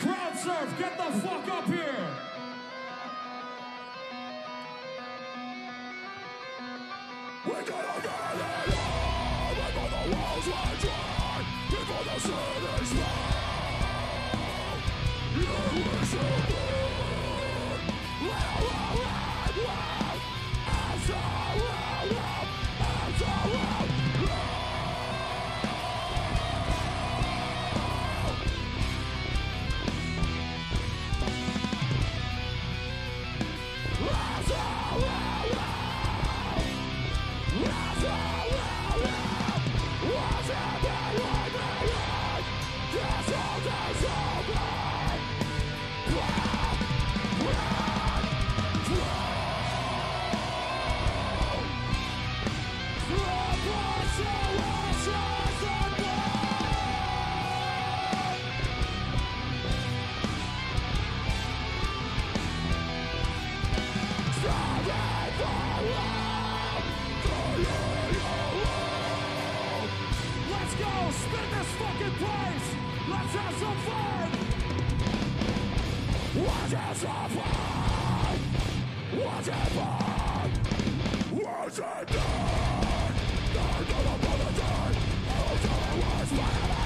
Crowd surf, get the fuck up here. We're gonna get it. On Before the walls were dry Before the city's fall Let's this fucking place. Let's have some fun. What is the fun? What is fun? What's it done? They're gonna put it down. I'll tell you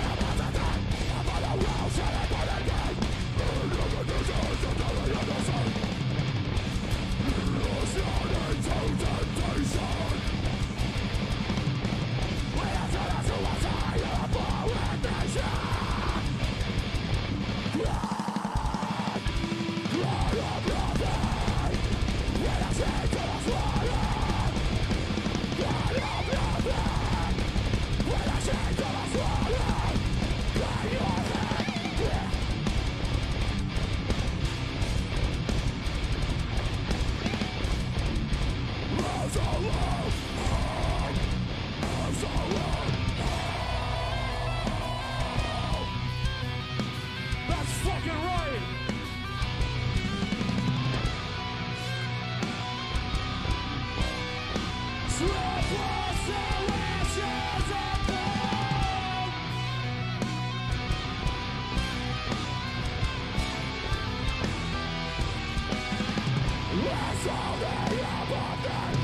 Yeah, we're so free.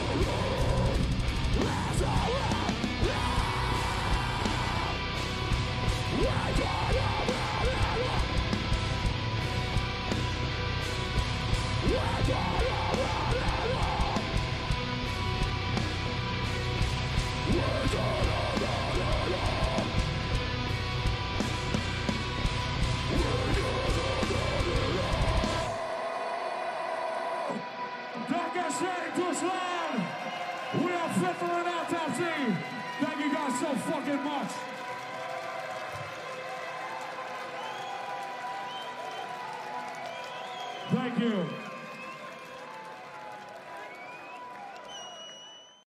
Fifth and Autopsy. Thank you guys so fucking much.